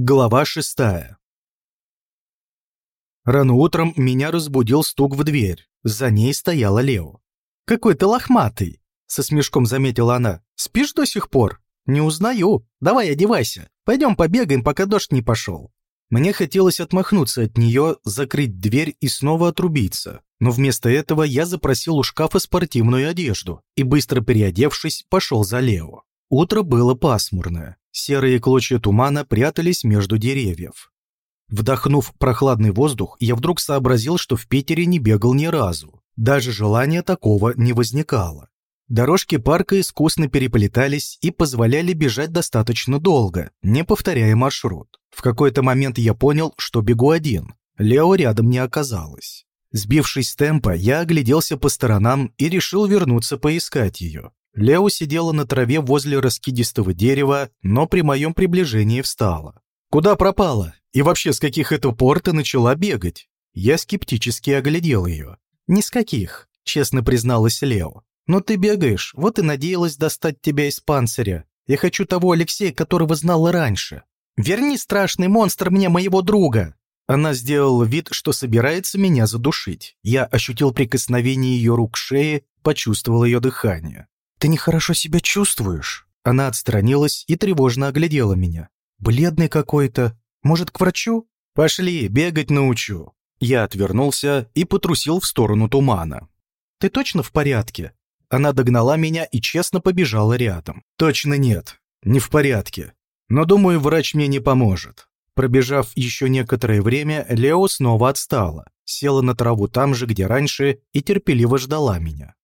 Глава шестая. Рано утром меня разбудил стук в дверь. За ней стояла Лео. «Какой ты лохматый!» — со смешком заметила она. «Спишь до сих пор?» «Не узнаю. Давай одевайся. Пойдем побегаем, пока дождь не пошел». Мне хотелось отмахнуться от нее, закрыть дверь и снова отрубиться. Но вместо этого я запросил у шкафа спортивную одежду и, быстро переодевшись, пошел за Лео. Утро было пасмурное. Серые клочья тумана прятались между деревьев. Вдохнув прохладный воздух, я вдруг сообразил, что в Питере не бегал ни разу. Даже желания такого не возникало. Дорожки парка искусно переплетались и позволяли бежать достаточно долго, не повторяя маршрут. В какой-то момент я понял, что бегу один. Лео рядом не оказалось. Сбившись с темпа, я огляделся по сторонам и решил вернуться поискать ее. Лео сидела на траве возле раскидистого дерева, но при моем приближении встала. «Куда пропала? И вообще, с каких это пор ты начала бегать?» Я скептически оглядел ее. «Ни с каких», — честно призналась Лео. «Но ты бегаешь, вот и надеялась достать тебя из панциря. Я хочу того Алексея, которого знала раньше. Верни, страшный монстр, мне моего друга!» Она сделала вид, что собирается меня задушить. Я ощутил прикосновение ее рук к шее, почувствовал ее дыхание. «Ты нехорошо себя чувствуешь?» Она отстранилась и тревожно оглядела меня. «Бледный какой-то. Может, к врачу?» «Пошли, бегать научу». Я отвернулся и потрусил в сторону тумана. «Ты точно в порядке?» Она догнала меня и честно побежала рядом. «Точно нет. Не в порядке. Но, думаю, врач мне не поможет». Пробежав еще некоторое время, Лео снова отстала, села на траву там же, где раньше, и терпеливо ждала меня.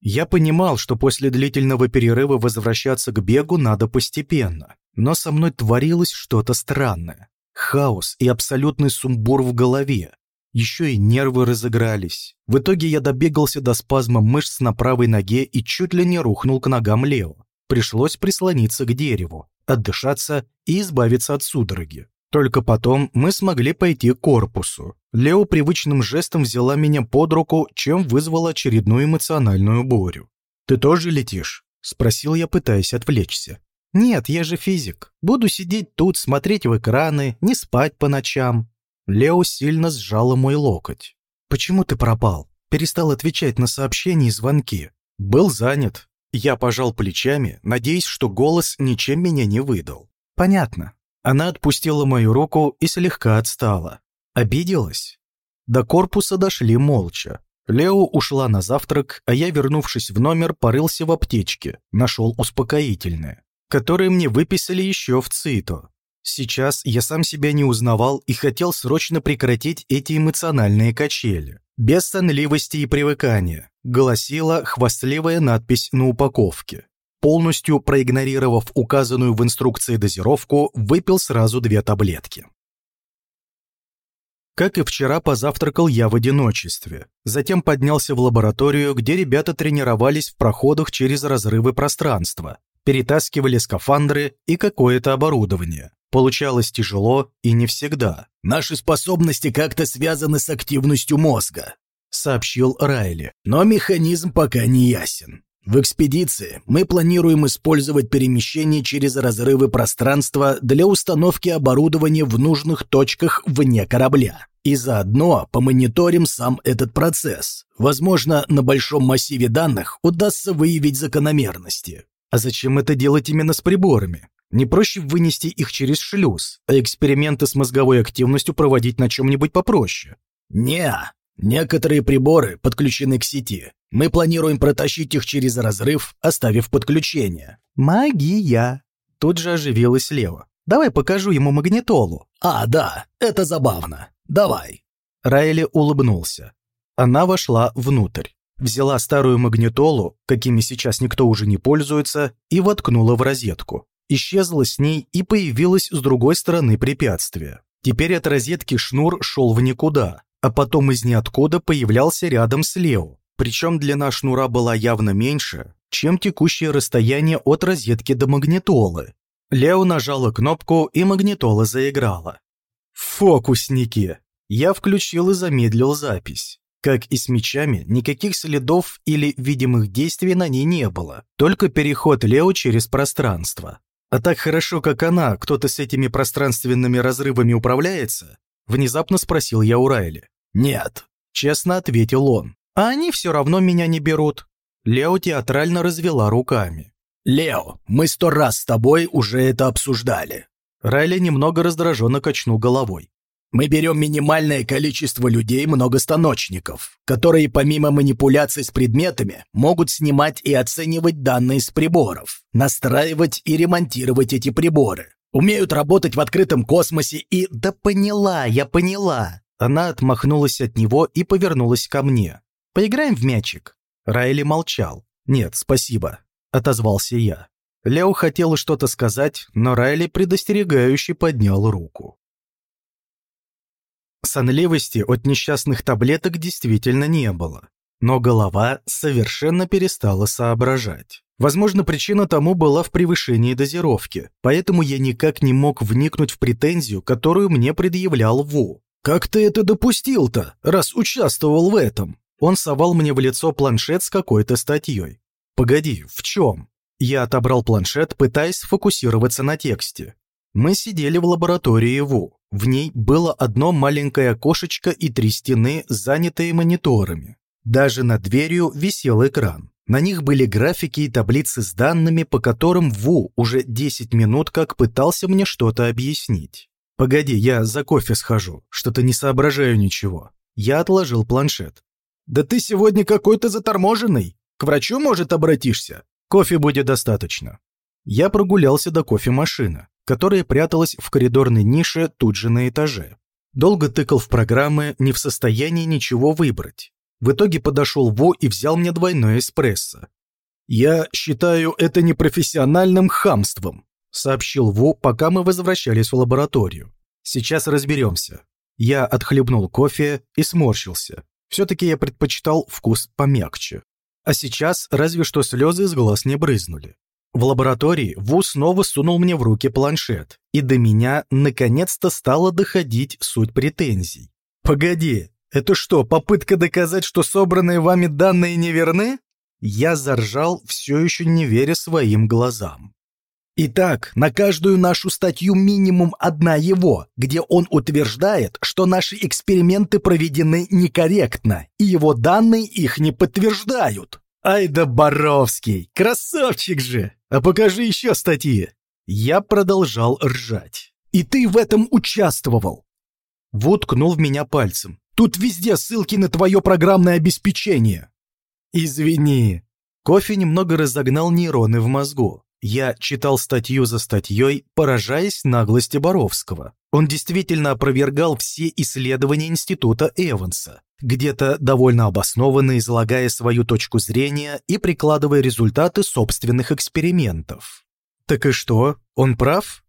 Я понимал, что после длительного перерыва возвращаться к бегу надо постепенно, но со мной творилось что-то странное. Хаос и абсолютный сумбур в голове. Еще и нервы разыгрались. В итоге я добегался до спазма мышц на правой ноге и чуть ли не рухнул к ногам Лео. Пришлось прислониться к дереву, отдышаться и избавиться от судороги. Только потом мы смогли пойти к корпусу. Лео привычным жестом взяла меня под руку, чем вызвала очередную эмоциональную бурю. «Ты тоже летишь?» – спросил я, пытаясь отвлечься. «Нет, я же физик. Буду сидеть тут, смотреть в экраны, не спать по ночам». Лео сильно сжала мой локоть. «Почему ты пропал? Перестал отвечать на сообщения и звонки. Был занят». Я пожал плечами, надеясь, что голос ничем меня не выдал. «Понятно. Она отпустила мою руку и слегка отстала. Обиделась? До корпуса дошли молча. Лео ушла на завтрак, а я, вернувшись в номер, порылся в аптечке, нашел успокоительное, которое мне выписали еще в ЦИТО. Сейчас я сам себя не узнавал и хотел срочно прекратить эти эмоциональные качели. Без сонливости и привыкания, гласила хвастливая надпись на упаковке. Полностью проигнорировав указанную в инструкции дозировку, выпил сразу две таблетки. Как и вчера, позавтракал я в одиночестве. Затем поднялся в лабораторию, где ребята тренировались в проходах через разрывы пространства, перетаскивали скафандры и какое-то оборудование. Получалось тяжело и не всегда. «Наши способности как-то связаны с активностью мозга», — сообщил Райли. «Но механизм пока не ясен. В экспедиции мы планируем использовать перемещение через разрывы пространства для установки оборудования в нужных точках вне корабля. И заодно помониторим сам этот процесс. Возможно, на большом массиве данных удастся выявить закономерности. А зачем это делать именно с приборами? Не проще вынести их через шлюз, а эксперименты с мозговой активностью проводить на чем-нибудь попроще? Не, некоторые приборы подключены к сети, мы планируем протащить их через разрыв, оставив подключение». «Магия!» Тут же оживилась Лева. «Давай покажу ему магнитолу». «А, да, это забавно. Давай». Райли улыбнулся. Она вошла внутрь, взяла старую магнитолу, какими сейчас никто уже не пользуется, и воткнула в розетку. Исчезла с ней и появилась с другой стороны препятствия. Теперь от розетки шнур шел в никуда, а потом из ниоткуда появлялся рядом с Лео. Причем длина шнура была явно меньше, чем текущее расстояние от розетки до магнитолы. Лео нажала кнопку, и магнитола заиграла. «Фокусники!» Я включил и замедлил запись. Как и с мечами, никаких следов или видимых действий на ней не было, только переход Лео через пространство. А так хорошо, как она, кто-то с этими пространственными разрывами управляется? Внезапно спросил я у Райли. Нет, честно ответил он. А они все равно меня не берут. Лео театрально развела руками. «Лео, мы сто раз с тобой уже это обсуждали». Райли немного раздраженно качнул головой. Мы берем минимальное количество людей-многостаночников, которые помимо манипуляций с предметами могут снимать и оценивать данные с приборов, настраивать и ремонтировать эти приборы, умеют работать в открытом космосе и... Да поняла, я поняла. Она отмахнулась от него и повернулась ко мне. Поиграем в мячик? Райли молчал. Нет, спасибо, отозвался я. Лео хотела что-то сказать, но Райли предостерегающе поднял руку. Сонливости от несчастных таблеток действительно не было, но голова совершенно перестала соображать. Возможно, причина тому была в превышении дозировки, поэтому я никак не мог вникнуть в претензию, которую мне предъявлял Ву. «Как ты это допустил-то, раз участвовал в этом?» Он совал мне в лицо планшет с какой-то статьей. «Погоди, в чем?» Я отобрал планшет, пытаясь сфокусироваться на тексте. Мы сидели в лаборатории ВУ. В ней было одно маленькое окошечко и три стены, занятые мониторами. Даже над дверью висел экран. На них были графики и таблицы с данными, по которым Ву уже 10 минут как пытался мне что-то объяснить. «Погоди, я за кофе схожу, что-то не соображаю ничего». Я отложил планшет. «Да ты сегодня какой-то заторможенный. К врачу, может, обратишься? Кофе будет достаточно». Я прогулялся до кофемашины которая пряталась в коридорной нише тут же на этаже. Долго тыкал в программы, не в состоянии ничего выбрать. В итоге подошел Во и взял мне двойной эспрессо. «Я считаю это непрофессиональным хамством», сообщил Во, пока мы возвращались в лабораторию. «Сейчас разберемся». Я отхлебнул кофе и сморщился. Все-таки я предпочитал вкус помягче. А сейчас разве что слезы из глаз не брызнули. В лаборатории Ву снова сунул мне в руки планшет, и до меня наконец-то стала доходить суть претензий. «Погоди, это что, попытка доказать, что собранные вами данные неверны?» Я заржал, все еще не веря своим глазам. Итак, на каждую нашу статью минимум одна его, где он утверждает, что наши эксперименты проведены некорректно, и его данные их не подтверждают. Ай да Боровский, красавчик же! А покажи еще статьи. Я продолжал ржать. И ты в этом участвовал. Вот кнул в меня пальцем. Тут везде ссылки на твое программное обеспечение. Извини. Кофе немного разогнал нейроны в мозгу. Я читал статью за статьей, поражаясь наглости Боровского. Он действительно опровергал все исследования Института Эванса, где-то довольно обоснованно излагая свою точку зрения и прикладывая результаты собственных экспериментов. Так и что, он прав?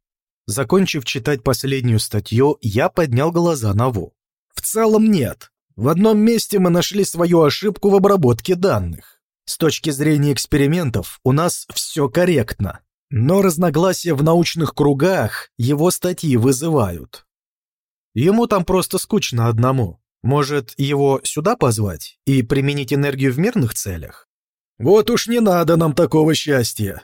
Закончив читать последнюю статью, я поднял глаза на Ву. В целом нет. В одном месте мы нашли свою ошибку в обработке данных. С точки зрения экспериментов у нас все корректно, но разногласия в научных кругах его статьи вызывают. Ему там просто скучно одному. Может, его сюда позвать и применить энергию в мирных целях? Вот уж не надо нам такого счастья.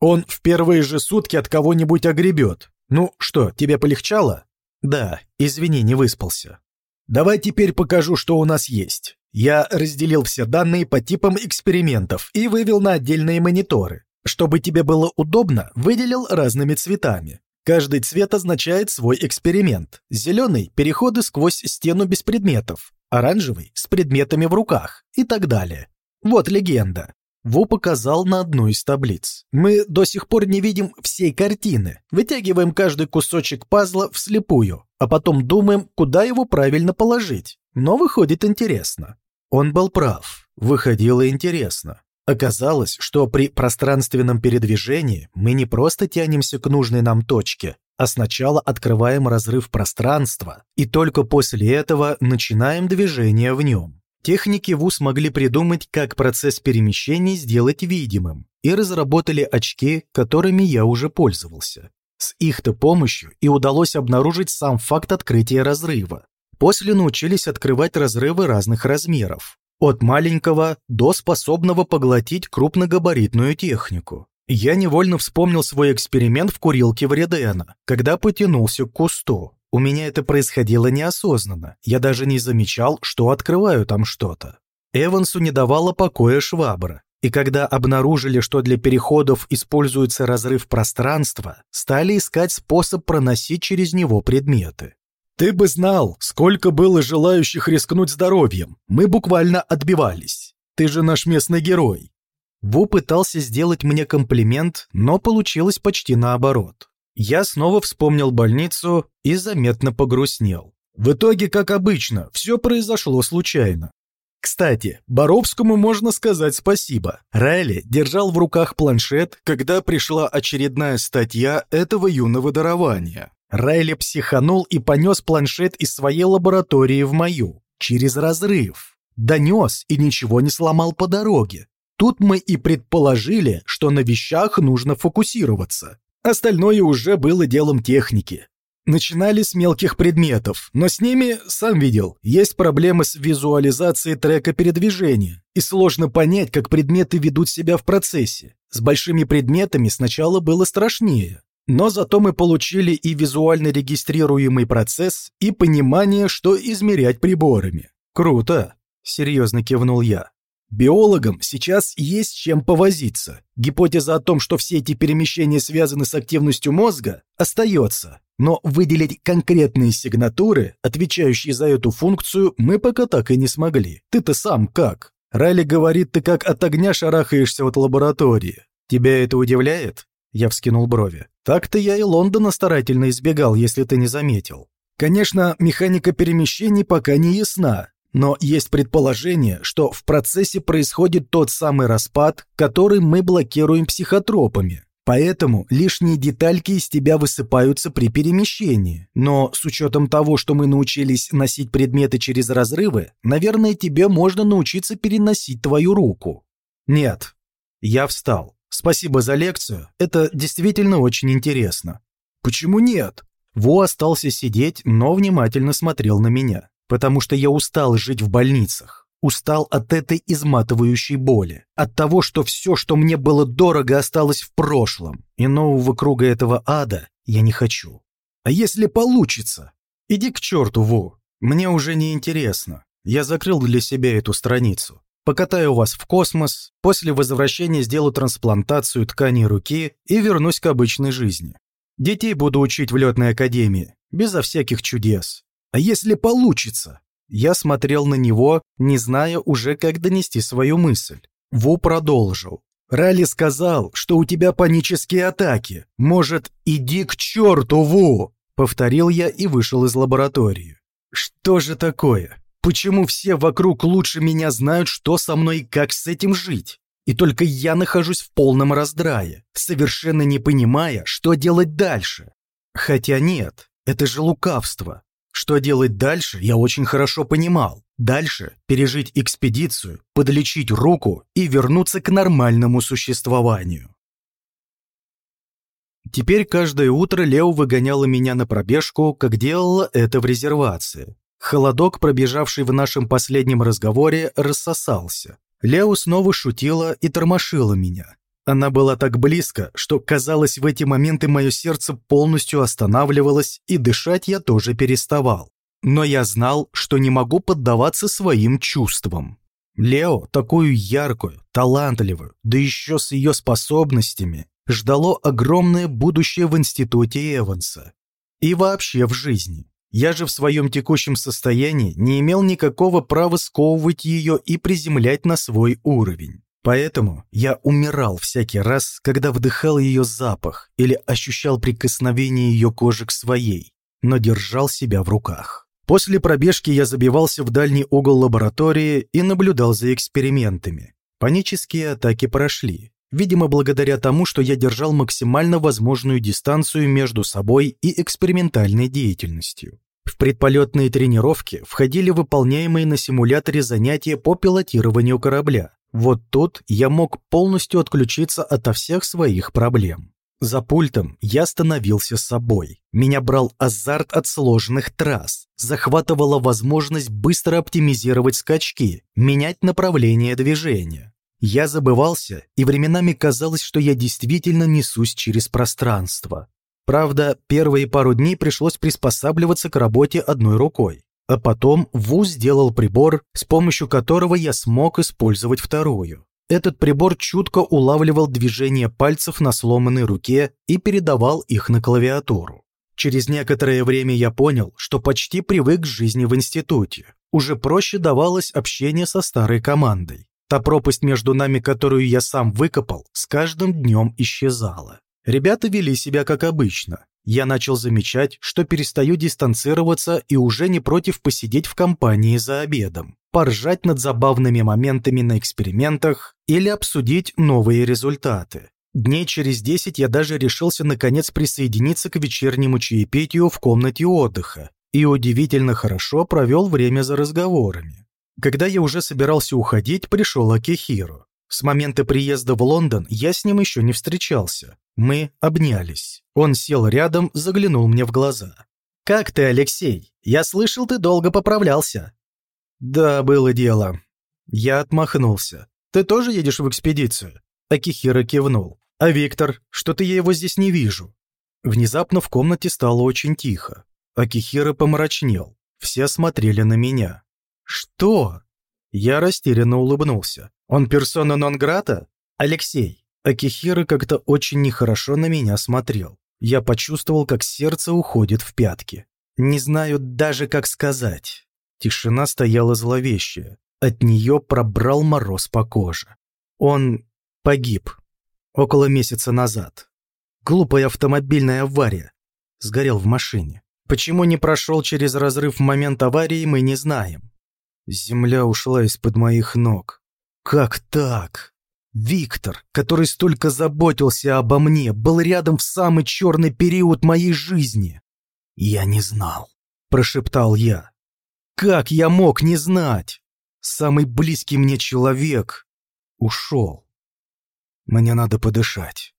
Он в первые же сутки от кого-нибудь огребет. Ну что, тебе полегчало? Да, извини, не выспался. Давай теперь покажу, что у нас есть. Я разделил все данные по типам экспериментов и вывел на отдельные мониторы. Чтобы тебе было удобно, выделил разными цветами. Каждый цвет означает свой эксперимент. Зеленый – переходы сквозь стену без предметов, оранжевый – с предметами в руках и так далее. Вот легенда. Ву показал на одну из таблиц. Мы до сих пор не видим всей картины. Вытягиваем каждый кусочек пазла вслепую, а потом думаем, куда его правильно положить. Но выходит интересно. Он был прав. Выходило интересно. Оказалось, что при пространственном передвижении мы не просто тянемся к нужной нам точке, а сначала открываем разрыв пространства, и только после этого начинаем движение в нем. Техники ВУ смогли придумать, как процесс перемещения сделать видимым, и разработали очки, которыми я уже пользовался. С их-то помощью и удалось обнаружить сам факт открытия разрыва. После научились открывать разрывы разных размеров, от маленького до способного поглотить крупногабаритную технику. Я невольно вспомнил свой эксперимент в курилке Вредена, когда потянулся к кусту. У меня это происходило неосознанно, я даже не замечал, что открываю там что-то. Эвансу не давала покоя швабра, и когда обнаружили, что для переходов используется разрыв пространства, стали искать способ проносить через него предметы. «Ты бы знал, сколько было желающих рискнуть здоровьем. Мы буквально отбивались. Ты же наш местный герой». Ву пытался сделать мне комплимент, но получилось почти наоборот. Я снова вспомнил больницу и заметно погрустнел. В итоге, как обычно, все произошло случайно. Кстати, Боровскому можно сказать спасибо. Райли держал в руках планшет, когда пришла очередная статья этого юного дарования. Райли психанул и понес планшет из своей лаборатории в мою. Через разрыв. Донес и ничего не сломал по дороге. Тут мы и предположили, что на вещах нужно фокусироваться. Остальное уже было делом техники. Начинали с мелких предметов, но с ними, сам видел, есть проблемы с визуализацией трека передвижения, и сложно понять, как предметы ведут себя в процессе. С большими предметами сначала было страшнее. Но зато мы получили и визуально регистрируемый процесс, и понимание, что измерять приборами. «Круто!» – серьезно кивнул я. Биологам сейчас есть чем повозиться. Гипотеза о том, что все эти перемещения связаны с активностью мозга, остается. Но выделить конкретные сигнатуры, отвечающие за эту функцию, мы пока так и не смогли. Ты-то сам как? Райли говорит, ты как от огня шарахаешься от лаборатории. Тебя это удивляет? Я вскинул брови. Так-то я и Лондона старательно избегал, если ты не заметил. Конечно, механика перемещений пока не ясна, но есть предположение, что в процессе происходит тот самый распад, который мы блокируем психотропами. Поэтому лишние детальки из тебя высыпаются при перемещении. Но с учетом того, что мы научились носить предметы через разрывы, наверное, тебе можно научиться переносить твою руку. Нет. Я встал. Спасибо за лекцию, это действительно очень интересно. Почему нет? Во остался сидеть, но внимательно смотрел на меня, потому что я устал жить в больницах. Устал от этой изматывающей боли, от того, что все, что мне было дорого, осталось в прошлом, и нового круга этого ада я не хочу. А если получится? Иди к черту, Во, мне уже не интересно. Я закрыл для себя эту страницу. Покатаю вас в космос, после возвращения сделаю трансплантацию ткани руки и вернусь к обычной жизни. Детей буду учить в летной академии, безо всяких чудес. А если получится? Я смотрел на него, не зная уже, как донести свою мысль. Ву продолжил. Ралли сказал, что у тебя панические атаки. Может, иди к черту, Ву! Повторил я и вышел из лаборатории. Что же такое? Почему все вокруг лучше меня знают, что со мной и как с этим жить? И только я нахожусь в полном раздрае, совершенно не понимая, что делать дальше. Хотя нет, это же лукавство. Что делать дальше, я очень хорошо понимал. Дальше пережить экспедицию, подлечить руку и вернуться к нормальному существованию. Теперь каждое утро Лео выгоняла меня на пробежку, как делала это в резервации. Холодок, пробежавший в нашем последнем разговоре, рассосался. Лео снова шутила и тормошила меня. Она была так близко, что, казалось, в эти моменты мое сердце полностью останавливалось, и дышать я тоже переставал. Но я знал, что не могу поддаваться своим чувствам. Лео, такую яркую, талантливую, да еще с ее способностями, ждало огромное будущее в институте Эванса. И вообще в жизни. Я же в своем текущем состоянии не имел никакого права сковывать ее и приземлять на свой уровень. Поэтому я умирал всякий раз, когда вдыхал ее запах или ощущал прикосновение ее кожи к своей, но держал себя в руках. После пробежки я забивался в дальний угол лаборатории и наблюдал за экспериментами. Панические атаки прошли, видимо, благодаря тому, что я держал максимально возможную дистанцию между собой и экспериментальной деятельностью. В предполетные тренировки входили выполняемые на симуляторе занятия по пилотированию корабля. Вот тут я мог полностью отключиться ото всех своих проблем. За пультом я становился собой. Меня брал азарт от сложных трасс, захватывала возможность быстро оптимизировать скачки, менять направление движения. Я забывался, и временами казалось, что я действительно несусь через пространство. Правда, первые пару дней пришлось приспосабливаться к работе одной рукой. А потом ВУЗ сделал прибор, с помощью которого я смог использовать вторую. Этот прибор чутко улавливал движение пальцев на сломанной руке и передавал их на клавиатуру. Через некоторое время я понял, что почти привык к жизни в институте. Уже проще давалось общение со старой командой. Та пропасть между нами, которую я сам выкопал, с каждым днем исчезала. Ребята вели себя как обычно. Я начал замечать, что перестаю дистанцироваться и уже не против посидеть в компании за обедом, поржать над забавными моментами на экспериментах или обсудить новые результаты. Дней через десять я даже решился наконец присоединиться к вечернему чаепитию в комнате отдыха и удивительно хорошо провел время за разговорами. Когда я уже собирался уходить, пришел Акихиро. С момента приезда в Лондон я с ним еще не встречался. Мы обнялись. Он сел рядом, заглянул мне в глаза. «Как ты, Алексей? Я слышал, ты долго поправлялся». «Да, было дело». Я отмахнулся. «Ты тоже едешь в экспедицию?» Акихиро кивнул. «А Виктор? Что-то я его здесь не вижу». Внезапно в комнате стало очень тихо. Акихиро помрачнел. Все смотрели на меня. «Что?» Я растерянно улыбнулся. «Он персона нон-грата?» «Алексей». Акихира как-то очень нехорошо на меня смотрел. Я почувствовал, как сердце уходит в пятки. Не знаю даже, как сказать. Тишина стояла зловещая. От нее пробрал мороз по коже. Он погиб. Около месяца назад. Глупая автомобильная авария. Сгорел в машине. Почему не прошел через разрыв в момент аварии, мы не знаем. Земля ушла из-под моих ног. Как так? Виктор, который столько заботился обо мне, был рядом в самый черный период моей жизни. Я не знал, прошептал я. Как я мог не знать? Самый близкий мне человек ушел. Мне надо подышать.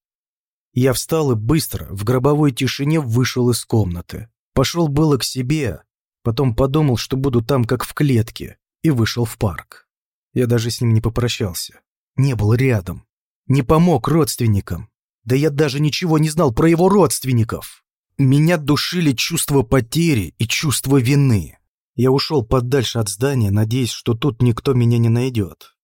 Я встал и быстро, в гробовой тишине, вышел из комнаты. Пошел было к себе, Потом подумал, что буду там, как в клетке, и вышел в парк. Я даже с ним не попрощался. Не был рядом. Не помог родственникам. Да я даже ничего не знал про его родственников. Меня душили чувство потери и чувство вины. Я ушел подальше от здания, надеясь, что тут никто меня не найдет.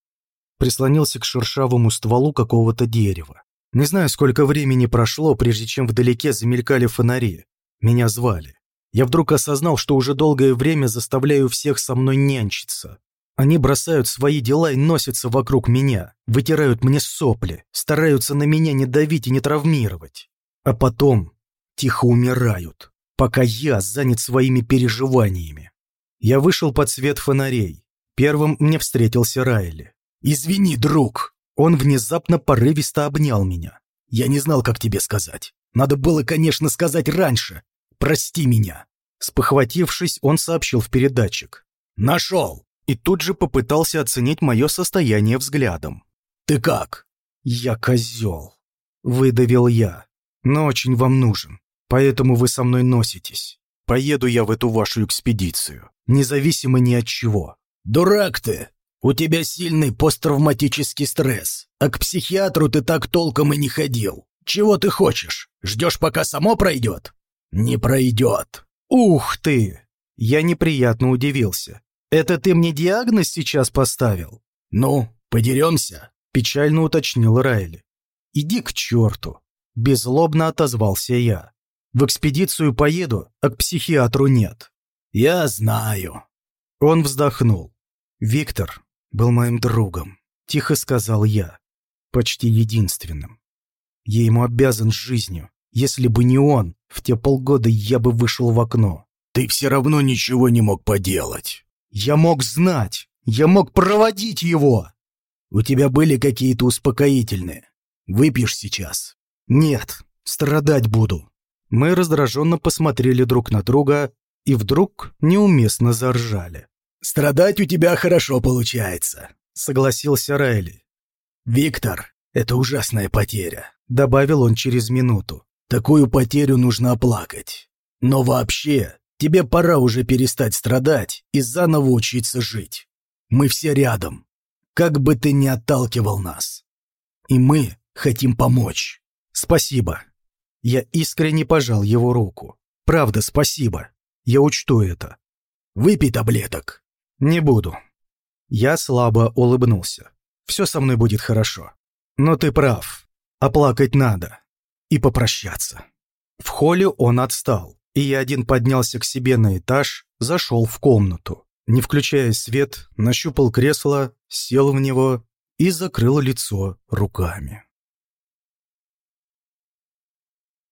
Прислонился к шершавому стволу какого-то дерева. Не знаю, сколько времени прошло, прежде чем вдалеке замелькали фонари. Меня звали. Я вдруг осознал, что уже долгое время заставляю всех со мной нянчиться. Они бросают свои дела и носятся вокруг меня, вытирают мне сопли, стараются на меня не давить и не травмировать. А потом тихо умирают, пока я занят своими переживаниями. Я вышел под свет фонарей. Первым мне встретился Райли. «Извини, друг!» Он внезапно порывисто обнял меня. «Я не знал, как тебе сказать. Надо было, конечно, сказать раньше, Прости меня!» Спохватившись, он сообщил в передатчик. «Нашел!» И тут же попытался оценить мое состояние взглядом. «Ты как?» «Я козел», — выдавил я. «Но очень вам нужен, поэтому вы со мной носитесь. Поеду я в эту вашу экспедицию, независимо ни от чего». «Дурак ты! У тебя сильный посттравматический стресс, а к психиатру ты так толком и не ходил. Чего ты хочешь? Ждешь, пока само пройдет?» «Не пройдет». «Ух ты!» Я неприятно удивился. «Это ты мне диагноз сейчас поставил?» «Ну, подеремся?» Печально уточнил Райли. «Иди к черту!» Безлобно отозвался я. «В экспедицию поеду, а к психиатру нет». «Я знаю». Он вздохнул. «Виктор был моим другом», — тихо сказал я. «Почти единственным. Я ему обязан жизнью. Если бы не он, в те полгода я бы вышел в окно. Ты все равно ничего не мог поделать. Я мог знать. Я мог проводить его. У тебя были какие-то успокоительные. Выпьешь сейчас? Нет, страдать буду. Мы раздраженно посмотрели друг на друга и вдруг неуместно заржали. «Страдать у тебя хорошо получается», — согласился Райли. «Виктор, это ужасная потеря», — добавил он через минуту. Такую потерю нужно оплакать. Но вообще, тебе пора уже перестать страдать и заново учиться жить. Мы все рядом. как бы ты ни отталкивал нас. И мы хотим помочь. Спасибо. Я искренне пожал его руку. Правда, спасибо. Я учту это. Выпей таблеток. Не буду. Я слабо улыбнулся. Все со мной будет хорошо. Но ты прав. Оплакать надо. И попрощаться. В холле он отстал, и я один поднялся к себе на этаж, зашел в комнату. Не включая свет, нащупал кресло, сел в него и закрыл лицо руками.